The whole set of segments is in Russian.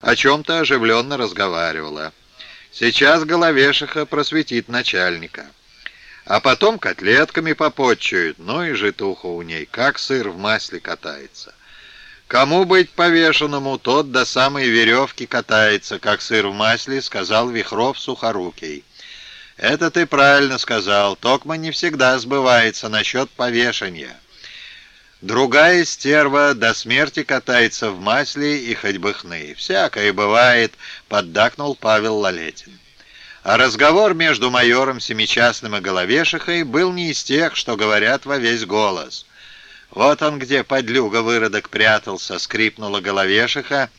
о чем-то оживленно разговаривала. Сейчас головешиха просветит начальника. А потом котлетками попотчуют, ну и житуха у ней, как сыр в масле катается. Кому быть повешенному, тот до самой веревки катается, как сыр в масле, сказал Вихров Сухорукий. Это ты правильно сказал, токма не всегда сбывается насчет повешения. Другая стерва до смерти катается в масле и хоть бы хны. Всякое бывает, поддакнул Павел Лалетин. А разговор между майором Семичастным и Головешихой был не из тех, что говорят во весь голос. Вот он где, подлюга выродок, прятался, скрипнула Головешиха,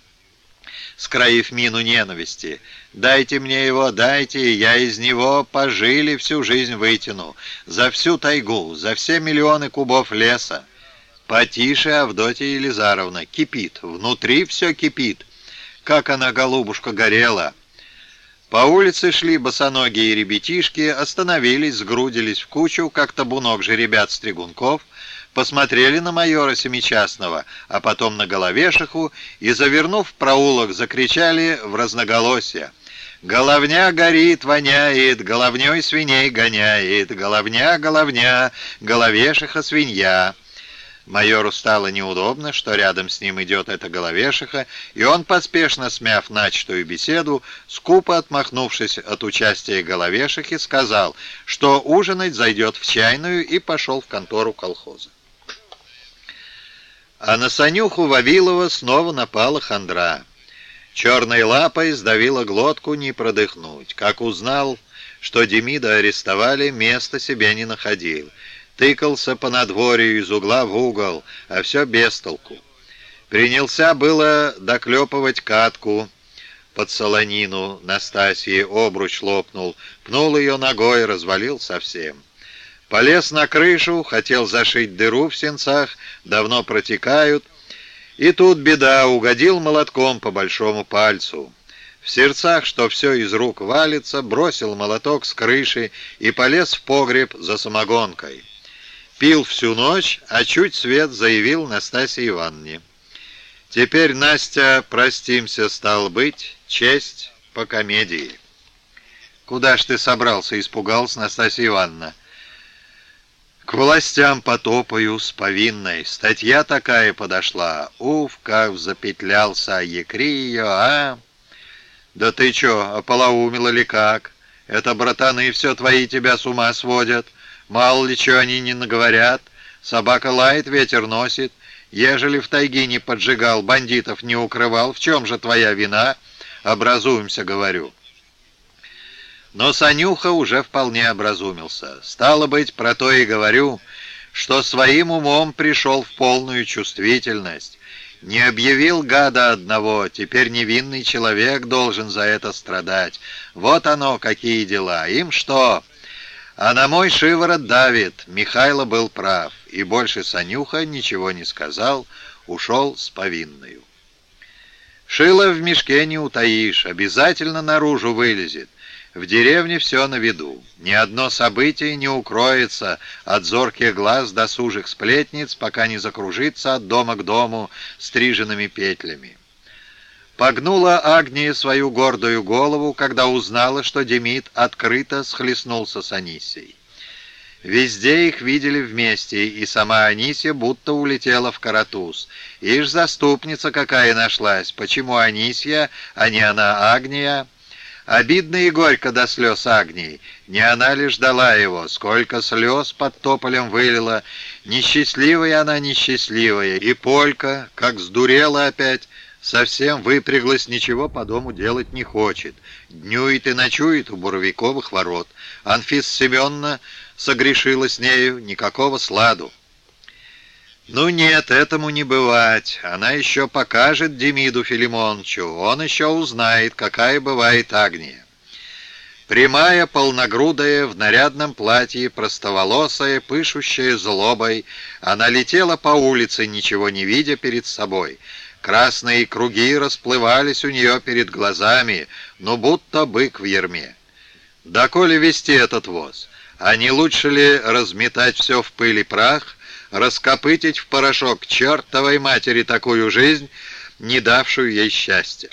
скроив мину ненависти. «Дайте мне его, дайте, я из него пожили всю жизнь вытяну, за всю тайгу, за все миллионы кубов леса». «Потише, Авдотья Елизаровна, кипит, внутри все кипит. Как она, голубушка, горела!» По улице шли босоногие ребятишки, остановились, сгрудились в кучу, как табунок же ребят-стригунков, посмотрели на майора Семичастного, а потом на головешиху и, завернув в проулок, закричали в разноголосие. «Головня горит, воняет, головней свиней гоняет, головня, головня, головешиха свинья». Майору стало неудобно, что рядом с ним идет эта головешиха, и он, поспешно смяв начатую беседу, скупо отмахнувшись от участия головешихи, сказал, что ужинать зайдет в чайную и пошел в контору колхоза. А на Санюху Вавилова снова напала хандра. Черной лапой сдавила глотку не продыхнуть. Как узнал, что Демида арестовали, места себе не находил тыкался по надворью из угла в угол, а все без толку. Принялся было доклепывать катку под солонину, Настасье обруч лопнул, пнул ее ногой, развалил совсем. Полез на крышу, хотел зашить дыру в сенцах, давно протекают, и тут беда, угодил молотком по большому пальцу. В сердцах, что все из рук валится, бросил молоток с крыши и полез в погреб за самогонкой. Пил всю ночь, а чуть свет заявил Настасье Ивановне. Теперь, Настя, простимся, стал быть, честь по комедии. Куда ж ты собрался, испугалась Настасья Ивановна. К властям потопаю с повинной. Статья такая подошла. Уф, как запетлялся, якри ее, а? Да ты чё, ополоумила ли как? Это, братаны, все твои тебя с ума сводят. Мало ли что они не наговорят. Собака лает, ветер носит. Ежели в тайге не поджигал, бандитов не укрывал, в чем же твоя вина? Образуемся, говорю. Но Санюха уже вполне образумился. Стало быть, про то и говорю, что своим умом пришел в полную чувствительность. Не объявил гада одного, теперь невинный человек должен за это страдать. Вот оно, какие дела. Им что? А на мой шиворот давит. Михайло был прав. И больше Санюха ничего не сказал, ушел с повинною. Шило в мешке не утаишь, обязательно наружу вылезет. В деревне все на виду. Ни одно событие не укроется от зорких глаз досужих сплетниц, пока не закружится от дома к дому стриженными петлями. Погнула Агния свою гордую голову, когда узнала, что Демид открыто схлестнулся с Анисией. Везде их видели вместе, и сама Анисия будто улетела в Каратуз. Ишь, заступница какая нашлась, почему Анисия, а не она Агния? Обидно и горько до слез Агнии. Не она ли ждала его, сколько слез под тополем вылила. Несчастливая она, несчастливая, и Полька, как сдурела опять, Совсем выпряглась, ничего по дому делать не хочет. Днюет и ночует у Буровиковых ворот. Анфис Семеновна согрешила с нею, никакого сладу. Ну нет, этому не бывать. Она еще покажет Демиду Филимоновичу. Он еще узнает, какая бывает Агния. Прямая, полногрудая, в нарядном платье, простоволосая, пышущая злобой, она летела по улице, ничего не видя перед собой — Красные круги расплывались у нее перед глазами, ну будто бык в ерме. Да коли вести этот воз, а не лучше ли разметать все в пыль и прах, раскопытить в порошок чертовой матери такую жизнь, не давшую ей счастья?